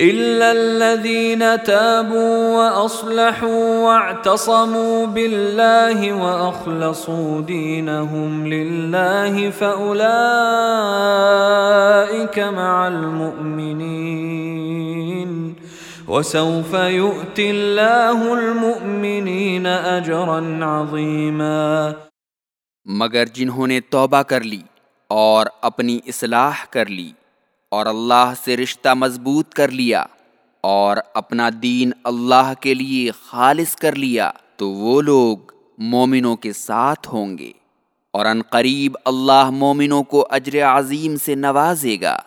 إلا الذين تابوا وأصلحوا واعتصموا بالله وأخلصوا دينهم لله فأولئك مع المؤمنين وسوف يؤتي الله المؤمنين أجرا عظيما مگر جنہوں نے توبہ کر لی اور اپنی اصلاح کر لی اور اللہ سے رشتہ مضبوط کر لیا اور اپنا دین اللہ کے لیے خالص کر لیا، تو وہ لوگ مومنوں کے ساتھ ہوں گے۔ اور عنقریب اللہ مومنوں کو اجر عظیم سے نوازے گا۔